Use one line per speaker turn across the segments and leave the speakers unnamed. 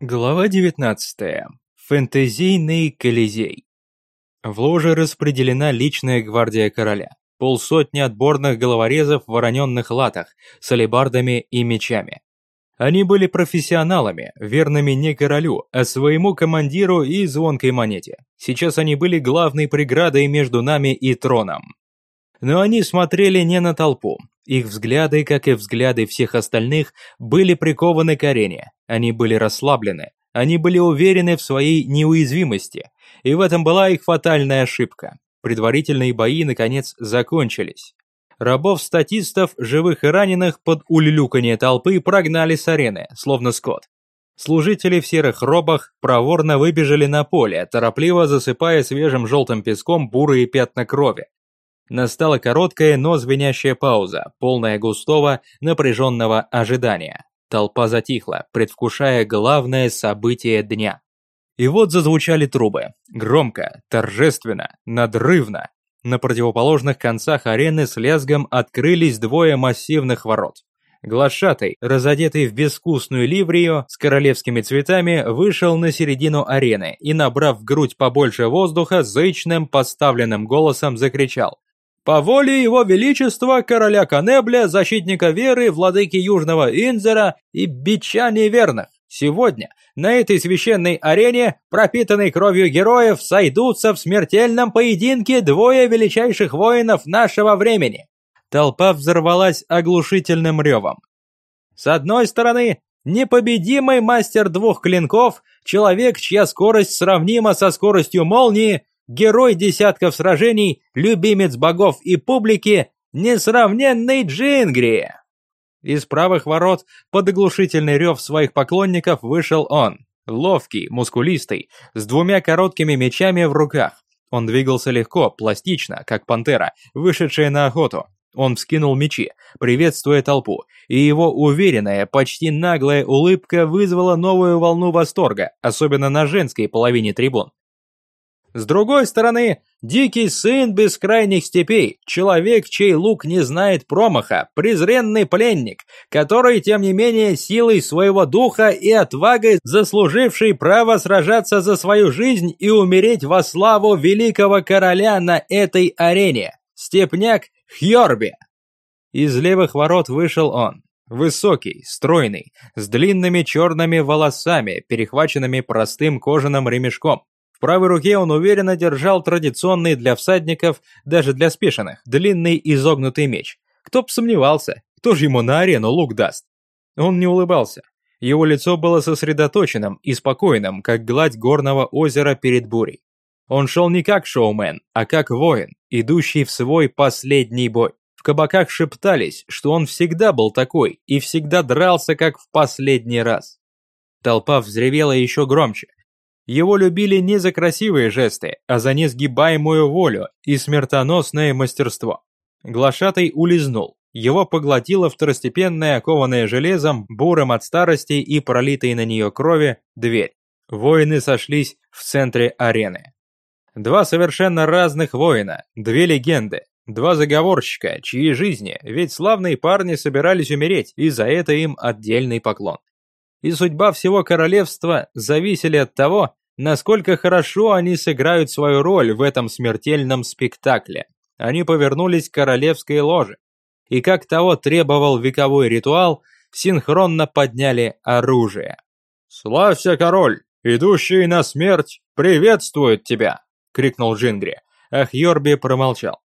Глава 19. Фэнтезийный Колизей. В ложе распределена личная гвардия короля. Полсотни отборных головорезов в вороненных латах, с алебардами и мечами. Они были профессионалами, верными не королю, а своему командиру и звонкой монете. Сейчас они были главной преградой между нами и троном. Но они смотрели не на толпу. Их взгляды, как и взгляды всех остальных, были прикованы к арене. Они были расслаблены. Они были уверены в своей неуязвимости. И в этом была их фатальная ошибка. Предварительные бои, наконец, закончились. Рабов-статистов, живых и раненых, под улюлюканье толпы прогнали с арены, словно скот. Служители в серых робах проворно выбежали на поле, торопливо засыпая свежим желтым песком бурые пятна крови. Настала короткая, но звенящая пауза, полная густого, напряженного ожидания. Толпа затихла, предвкушая главное событие дня. И вот зазвучали трубы. Громко, торжественно, надрывно. На противоположных концах арены с лязгом открылись двое массивных ворот. Глашатый, разодетый в безвкусную ливрию с королевскими цветами, вышел на середину арены и, набрав в грудь побольше воздуха, зычным поставленным голосом закричал по воле его величества, короля Канебля, защитника веры, владыки Южного Инзера и бича неверных, сегодня на этой священной арене, пропитанной кровью героев, сойдутся в смертельном поединке двое величайших воинов нашего времени. Толпа взорвалась оглушительным ревом. С одной стороны, непобедимый мастер двух клинков, человек, чья скорость сравнима со скоростью молнии, герой десятков сражений, любимец богов и публики, несравненный Джингри. Из правых ворот под оглушительный рев своих поклонников вышел он, ловкий, мускулистый, с двумя короткими мечами в руках. Он двигался легко, пластично, как пантера, вышедшая на охоту. Он вскинул мечи, приветствуя толпу, и его уверенная, почти наглая улыбка вызвала новую волну восторга, особенно на женской половине трибун. С другой стороны, дикий сын бескрайних степей, человек, чей лук не знает промаха, презренный пленник, который, тем не менее, силой своего духа и отвагой заслуживший право сражаться за свою жизнь и умереть во славу великого короля на этой арене. Степняк Хьорби. Из левых ворот вышел он. Высокий, стройный, с длинными черными волосами, перехваченными простым кожаным ремешком. В правой руке он уверенно держал традиционный для всадников, даже для спешенных, длинный изогнутый меч. Кто б сомневался, кто же ему на арену лук даст? Он не улыбался. Его лицо было сосредоточенным и спокойным, как гладь горного озера перед бурей. Он шел не как шоумен, а как воин, идущий в свой последний бой. В кабаках шептались, что он всегда был такой и всегда дрался, как в последний раз. Толпа взревела еще громче. Его любили не за красивые жесты, а за несгибаемую волю и смертоносное мастерство. Глашатый улизнул. Его поглотило второстепенное, окованное железом, буром от старости и пролитой на нее крови, дверь. Воины сошлись в центре арены. Два совершенно разных воина, две легенды, два заговорщика, чьи жизни, ведь славные парни собирались умереть, и за это им отдельный поклон. И судьба всего королевства зависели от того, насколько хорошо они сыграют свою роль в этом смертельном спектакле. Они повернулись к королевской ложе. И как того требовал вековой ритуал, синхронно подняли оружие. «Славься, король! Идущий на смерть приветствует тебя!» — крикнул Джингри, а Хьорби промолчал.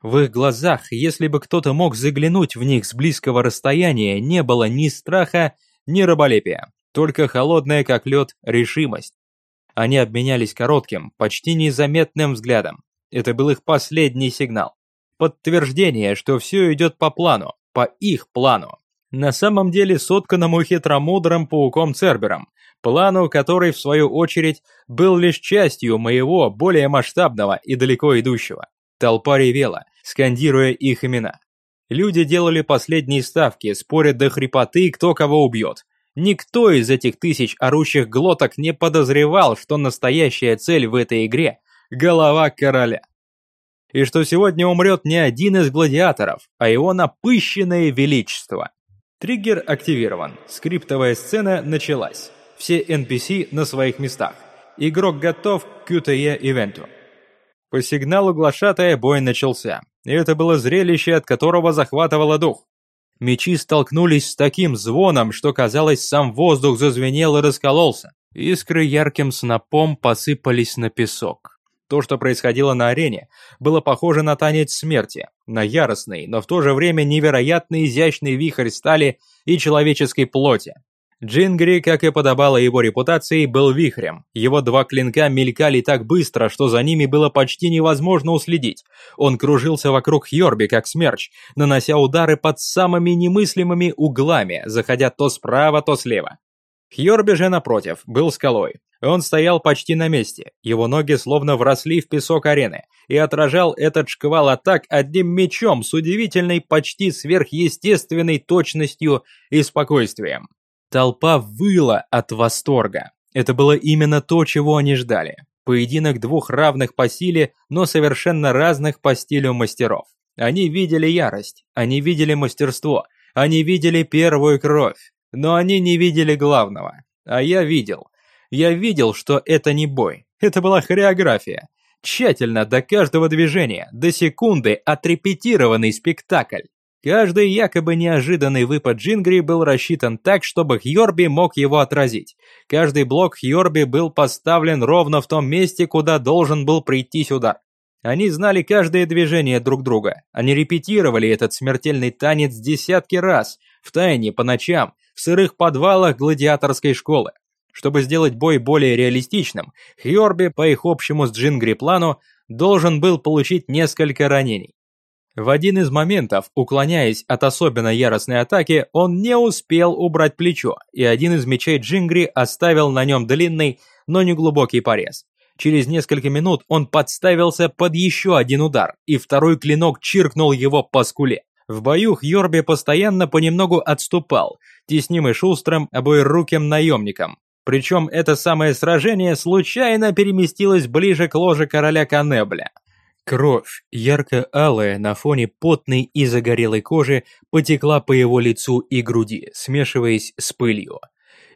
В их глазах, если бы кто-то мог заглянуть в них с близкого расстояния, не было ни страха, ни раболепия, только холодная как лед решимость. Они обменялись коротким, почти незаметным взглядом. Это был их последний сигнал. Подтверждение, что все идет по плану, по их плану. На самом деле сотканному хитромудрым пауком Цербером, плану, который, в свою очередь, был лишь частью моего, более масштабного и далеко идущего. Толпа ревела, скандируя их имена. Люди делали последние ставки, споря до хрипоты, кто кого убьет. Никто из этих тысяч орущих глоток не подозревал, что настоящая цель в этой игре – голова короля. И что сегодня умрет не один из гладиаторов, а его напыщенное величество. Триггер активирован. Скриптовая сцена началась. Все NPC на своих местах. Игрок готов к QTE-ивенту. По сигналу глашатая бой начался, и это было зрелище, от которого захватывало дух. Мечи столкнулись с таким звоном, что, казалось, сам воздух зазвенел и раскололся. Искры ярким снопом посыпались на песок. То, что происходило на арене, было похоже на танец смерти, на яростный, но в то же время невероятно изящный вихрь стали и человеческой плоти. Джингри, как и подобало его репутации, был вихрем. Его два клинка мелькали так быстро, что за ними было почти невозможно уследить. Он кружился вокруг Хьорби, как смерч, нанося удары под самыми немыслимыми углами, заходя то справа, то слева. Хьорби же, напротив, был скалой. Он стоял почти на месте, его ноги словно вросли в песок арены, и отражал этот шквал атак одним мечом с удивительной, почти сверхъестественной точностью и спокойствием. Толпа выла от восторга. Это было именно то, чего они ждали. Поединок двух равных по силе, но совершенно разных по стилю мастеров. Они видели ярость, они видели мастерство, они видели первую кровь, но они не видели главного. А я видел. Я видел, что это не бой, это была хореография. Тщательно до каждого движения, до секунды отрепетированный спектакль. Каждый якобы неожиданный выпад Джингри был рассчитан так, чтобы Хьорби мог его отразить. Каждый блок Хьорби был поставлен ровно в том месте, куда должен был прийтись удар. Они знали каждое движение друг друга. Они репетировали этот смертельный танец десятки раз, в тайне, по ночам, в сырых подвалах гладиаторской школы. Чтобы сделать бой более реалистичным, Хьорби по их общему с Джингри плану должен был получить несколько ранений. В один из моментов, уклоняясь от особенно яростной атаки, он не успел убрать плечо, и один из мечей Джингри оставил на нем длинный, но не глубокий порез. Через несколько минут он подставился под еще один удар, и второй клинок чиркнул его по скуле. В бою Хьорби постоянно понемногу отступал, теснимый шустрым, обоируким наемником. Причем это самое сражение случайно переместилось ближе к ложе короля Канебля. Кровь, ярко-алая на фоне потной и загорелой кожи, потекла по его лицу и груди, смешиваясь с пылью.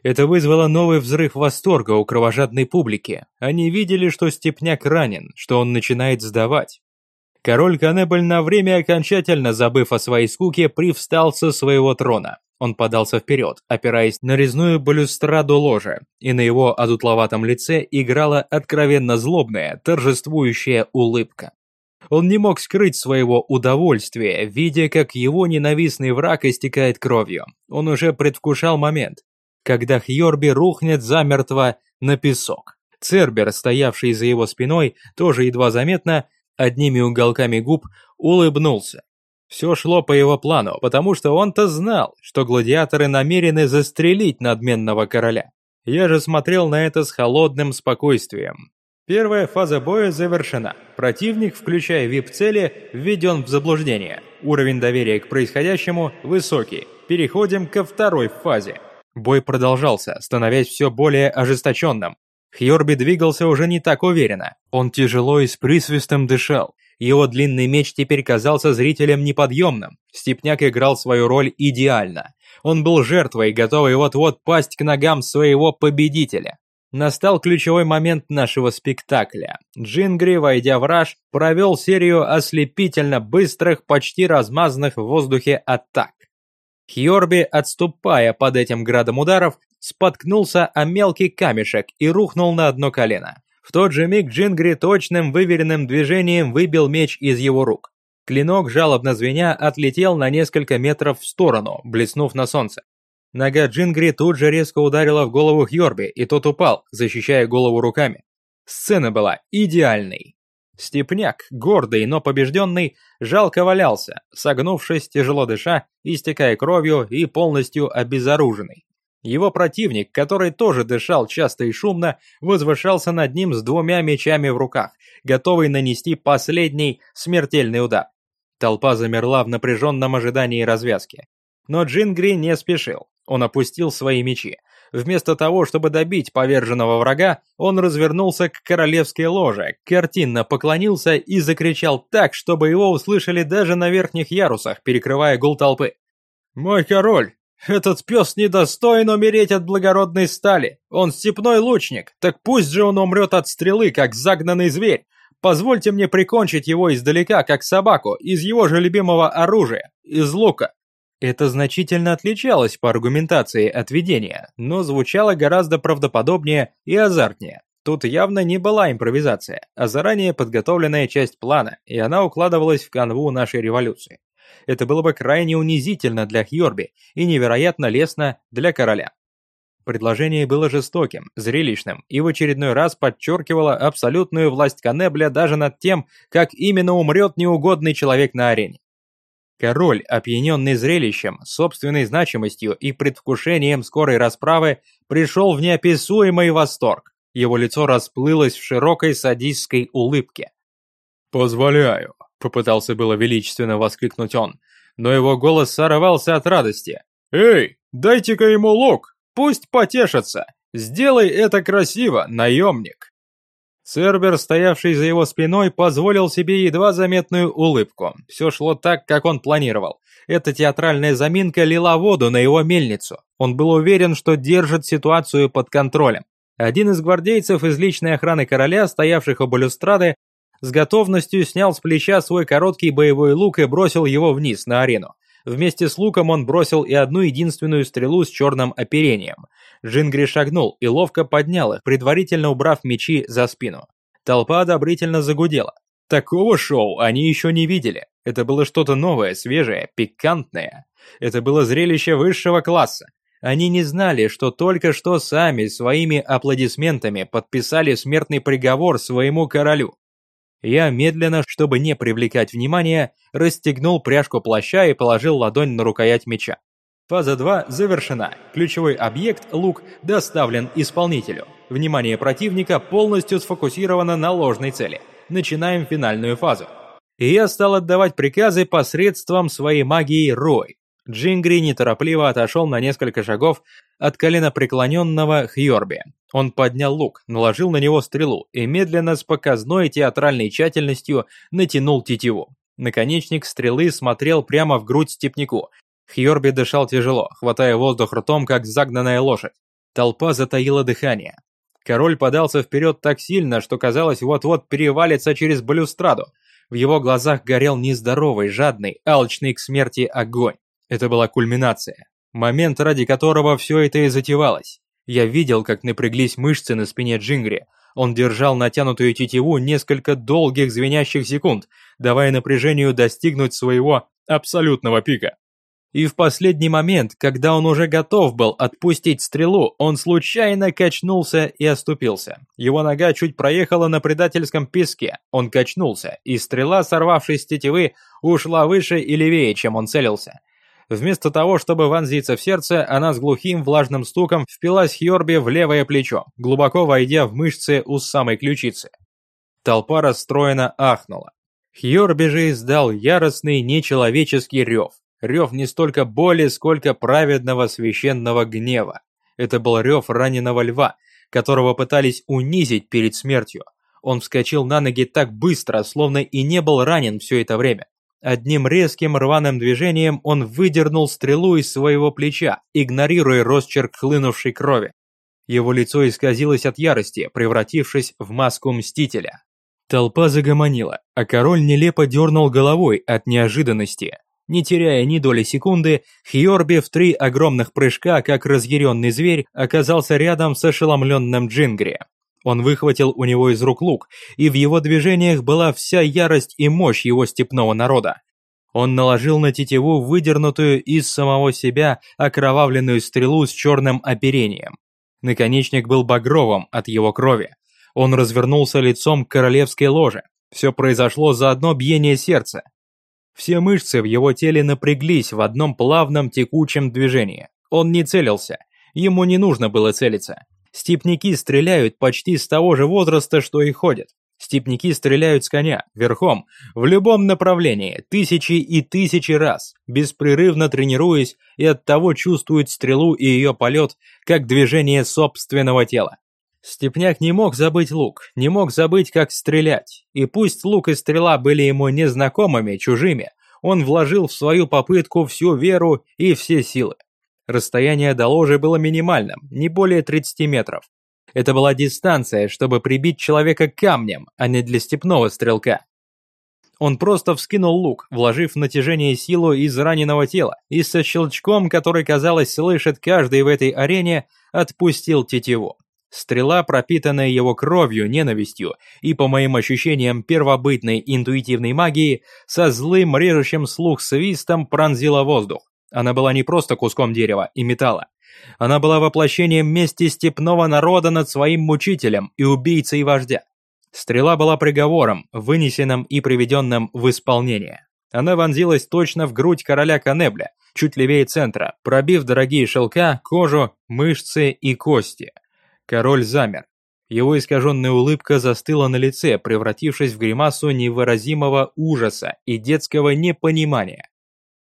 Это вызвало новый взрыв восторга у кровожадной публики. Они видели, что Степняк ранен, что он начинает сдавать. Король Канебль на время окончательно забыв о своей скуке, привстал со своего трона. Он подался вперед, опираясь на резную балюстраду ложа, и на его одутловатом лице играла откровенно злобная, торжествующая улыбка. Он не мог скрыть своего удовольствия, видя, как его ненавистный враг истекает кровью. Он уже предвкушал момент, когда Хьорби рухнет замертво на песок. Цербер, стоявший за его спиной, тоже едва заметно, одними уголками губ, улыбнулся. Все шло по его плану, потому что он-то знал, что гладиаторы намерены застрелить надменного короля. Я же смотрел на это с холодным спокойствием. Первая фаза боя завершена. Противник, включая VIP-цели, введен в заблуждение. Уровень доверия к происходящему высокий. Переходим ко второй фазе. Бой продолжался, становясь все более ожесточенным. Хьорби двигался уже не так уверенно. Он тяжело и с присвистом дышал. Его длинный меч теперь казался зрителям неподъемным. Степняк играл свою роль идеально. Он был жертвой, готовый вот-вот пасть к ногам своего победителя. Настал ключевой момент нашего спектакля. Джингри, войдя в раж, провел серию ослепительно быстрых, почти размазанных в воздухе атак. Хьорби, отступая под этим градом ударов, споткнулся о мелкий камешек и рухнул на одно колено. В тот же миг Джингри точным выверенным движением выбил меч из его рук. Клинок, жалобно звеня, отлетел на несколько метров в сторону, блеснув на солнце. Нога Джингри тут же резко ударила в голову Хьорби, и тот упал, защищая голову руками. Сцена была идеальной. Степняк, гордый, но побежденный, жалко валялся, согнувшись, тяжело дыша, истекая кровью и полностью обезоруженный. Его противник, который тоже дышал часто и шумно, возвышался над ним с двумя мечами в руках, готовый нанести последний смертельный удар. Толпа замерла в напряженном ожидании развязки. Но Джингри не спешил. Он опустил свои мечи. Вместо того, чтобы добить поверженного врага, он развернулся к королевской ложе, картинно поклонился и закричал так, чтобы его услышали даже на верхних ярусах, перекрывая гул толпы. «Мой король! Этот пес недостоин умереть от благородной стали. Он степной лучник, так пусть же он умрет от стрелы, как загнанный зверь. Позвольте мне прикончить его издалека, как собаку, из его же любимого оружия, из лука». Это значительно отличалось по аргументации от видения, но звучало гораздо правдоподобнее и азартнее. Тут явно не была импровизация, а заранее подготовленная часть плана, и она укладывалась в канву нашей революции. Это было бы крайне унизительно для Хьорби и невероятно лестно для короля. Предложение было жестоким, зрелищным и в очередной раз подчеркивало абсолютную власть Канебля даже над тем, как именно умрет неугодный человек на арене. Король, опьяненный зрелищем, собственной значимостью и предвкушением скорой расправы, пришел в неописуемый восторг. Его лицо расплылось в широкой садистской улыбке. «Позволяю», — попытался было величественно воскликнуть он, но его голос сорвался от радости. «Эй, дайте-ка ему лук!» Пусть потешится. Сделай это красиво, наемник. Цербер, стоявший за его спиной, позволил себе едва заметную улыбку. Все шло так, как он планировал. Эта театральная заминка лила воду на его мельницу. Он был уверен, что держит ситуацию под контролем. Один из гвардейцев из личной охраны короля, стоявших у балюстрады, с готовностью снял с плеча свой короткий боевой лук и бросил его вниз на арену. Вместе с луком он бросил и одну единственную стрелу с черным оперением. Джингри шагнул и ловко поднял их, предварительно убрав мечи за спину. Толпа одобрительно загудела. Такого шоу они еще не видели. Это было что-то новое, свежее, пикантное. Это было зрелище высшего класса. Они не знали, что только что сами своими аплодисментами подписали смертный приговор своему королю. Я медленно, чтобы не привлекать внимания, расстегнул пряжку плаща и положил ладонь на рукоять меча. Фаза 2 завершена. Ключевой объект, лук, доставлен исполнителю. Внимание противника полностью сфокусировано на ложной цели. Начинаем финальную фазу. И я стал отдавать приказы посредством своей магии Рой. Джингри неторопливо отошел на несколько шагов от колена преклоненного Хьорби. Он поднял лук, наложил на него стрелу и медленно с показной театральной тщательностью натянул тетиву. Наконечник стрелы смотрел прямо в грудь степнику. Хьорби дышал тяжело, хватая воздух ртом, как загнанная лошадь. Толпа затаила дыхание. Король подался вперед так сильно, что казалось вот-вот перевалится через балюстраду. В его глазах горел нездоровый, жадный, алчный к смерти огонь. Это была кульминация. Момент, ради которого все это и затевалось. Я видел, как напряглись мышцы на спине Джингри. Он держал натянутую тетиву несколько долгих звенящих секунд, давая напряжению достигнуть своего абсолютного пика. И в последний момент, когда он уже готов был отпустить стрелу, он случайно качнулся и оступился. Его нога чуть проехала на предательском песке. Он качнулся, и стрела, сорвавшись с тетивы, ушла выше и левее, чем он целился. Вместо того, чтобы вонзиться в сердце, она с глухим влажным стуком впилась Хьорби в левое плечо, глубоко войдя в мышцы у самой ключицы. Толпа расстроена ахнула. Хьорби же издал яростный нечеловеческий рев. Рев не столько боли, сколько праведного священного гнева. Это был рев раненого льва, которого пытались унизить перед смертью. Он вскочил на ноги так быстро, словно и не был ранен все это время. Одним резким рваным движением он выдернул стрелу из своего плеча, игнорируя росчерк хлынувшей крови. Его лицо исказилось от ярости, превратившись в маску Мстителя. Толпа загомонила, а король нелепо дернул головой от неожиданности. Не теряя ни доли секунды, Хьорби в три огромных прыжка, как разъяренный зверь, оказался рядом с ошеломленным Джингри. Он выхватил у него из рук лук, и в его движениях была вся ярость и мощь его степного народа. Он наложил на тетиву выдернутую из самого себя окровавленную стрелу с черным оперением. Наконечник был багровым от его крови. Он развернулся лицом к королевской ложе. Все произошло за одно биение сердца. Все мышцы в его теле напряглись в одном плавном текучем движении. Он не целился. Ему не нужно было целиться. Степники стреляют почти с того же возраста, что и ходят. Степники стреляют с коня, верхом, в любом направлении, тысячи и тысячи раз, беспрерывно тренируясь и оттого чувствуют стрелу и ее полет, как движение собственного тела. Степняк не мог забыть лук, не мог забыть, как стрелять, и пусть лук и стрела были ему незнакомыми, чужими, он вложил в свою попытку всю веру и все силы. Расстояние до ложи было минимальным, не более 30 метров. Это была дистанция, чтобы прибить человека камнем, а не для степного стрелка. Он просто вскинул лук, вложив в натяжение силу из раненого тела, и со щелчком, который, казалось, слышит каждый в этой арене, отпустил тетиву. Стрела, пропитанная его кровью, ненавистью и, по моим ощущениям, первобытной интуитивной магией, со злым режущим слух свистом пронзила воздух. Она была не просто куском дерева и металла. Она была воплощением мести степного народа над своим мучителем и убийцей вождя. Стрела была приговором, вынесенным и приведенным в исполнение. Она вонзилась точно в грудь короля Канебля, чуть левее центра, пробив дорогие шелка, кожу, мышцы и кости. Король замер. Его искаженная улыбка застыла на лице, превратившись в гримасу невыразимого ужаса и детского непонимания.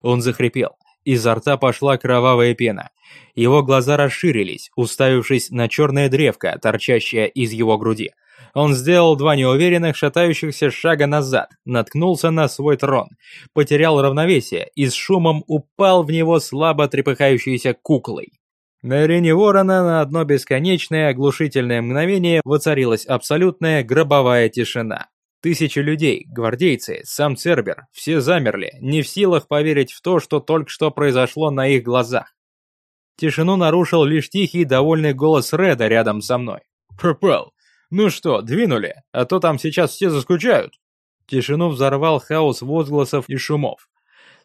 Он захрипел. Изо рта пошла кровавая пена. Его глаза расширились, уставившись на черное древко, торчащее из его груди. Он сделал два неуверенных, шатающихся шага назад, наткнулся на свой трон, потерял равновесие и с шумом упал в него слабо трепыхающейся куклой. На арене Ворона на одно бесконечное оглушительное мгновение воцарилась абсолютная гробовая тишина. Тысячи людей, гвардейцы, сам Цербер, все замерли, не в силах поверить в то, что только что произошло на их глазах. Тишину нарушил лишь тихий довольный голос Реда рядом со мной. «Пропал! Ну что, двинули? А то там сейчас все заскучают!» Тишину взорвал хаос возгласов и шумов.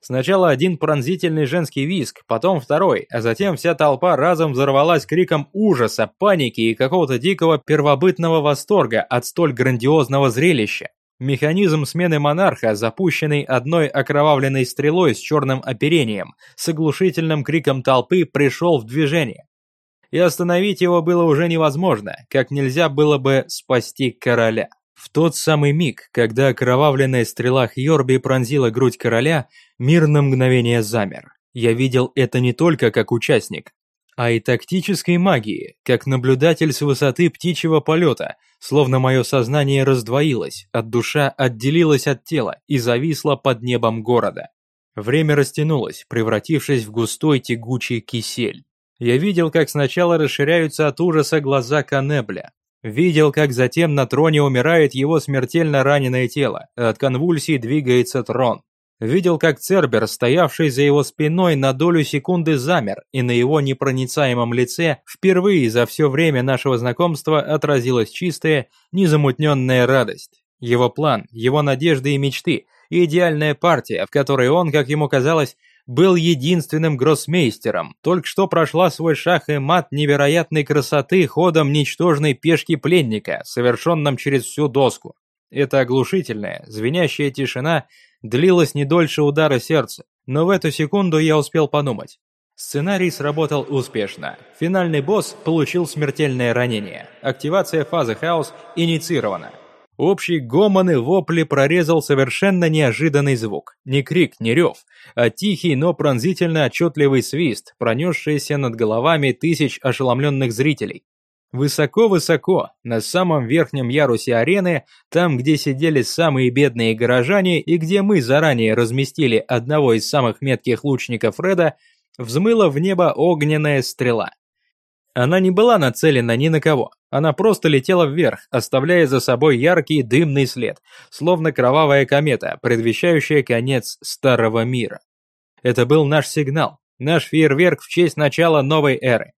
Сначала один пронзительный женский визг, потом второй, а затем вся толпа разом взорвалась криком ужаса, паники и какого-то дикого первобытного восторга от столь грандиозного зрелища. Механизм смены монарха, запущенный одной окровавленной стрелой с черным оперением, с оглушительным криком толпы пришел в движение. И остановить его было уже невозможно, как нельзя было бы спасти короля. В тот самый миг, когда окровавленная стрела Хьорби пронзила грудь короля, мир на мгновение замер. Я видел это не только как участник, а и тактической магии, как наблюдатель с высоты птичьего полета, словно мое сознание раздвоилось, от душа отделилось от тела и зависло под небом города. Время растянулось, превратившись в густой тягучий кисель. Я видел, как сначала расширяются от ужаса глаза Канебля, Видел, как затем на троне умирает его смертельно раненое тело, от конвульсий двигается трон. Видел, как Цербер, стоявший за его спиной, на долю секунды замер, и на его непроницаемом лице впервые за все время нашего знакомства отразилась чистая, незамутненная радость. Его план, его надежды и мечты, идеальная партия, в которой он, как ему казалось, был единственным гроссмейстером, только что прошла свой шах и мат невероятной красоты ходом ничтожной пешки пленника, совершенным через всю доску. Эта оглушительная, звенящая тишина длилась не дольше удара сердца, но в эту секунду я успел подумать. Сценарий сработал успешно. Финальный босс получил смертельное ранение. Активация фазы хаос инициирована. Общий гомон и вопли прорезал совершенно неожиданный звук. Не крик, не рев, а тихий, но пронзительно отчетливый свист, пронесшийся над головами тысяч ошеломленных зрителей. Высоко-высоко, на самом верхнем ярусе арены, там, где сидели самые бедные горожане и где мы заранее разместили одного из самых метких лучников Реда, взмыла в небо огненная стрела. Она не была нацелена ни на кого, она просто летела вверх, оставляя за собой яркий дымный след, словно кровавая комета, предвещающая конец старого мира. Это был наш сигнал, наш фейерверк в честь начала новой эры.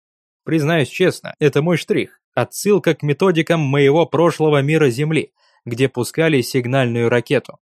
Признаюсь честно, это мой штрих, отсылка к методикам моего прошлого мира Земли, где пускали сигнальную ракету.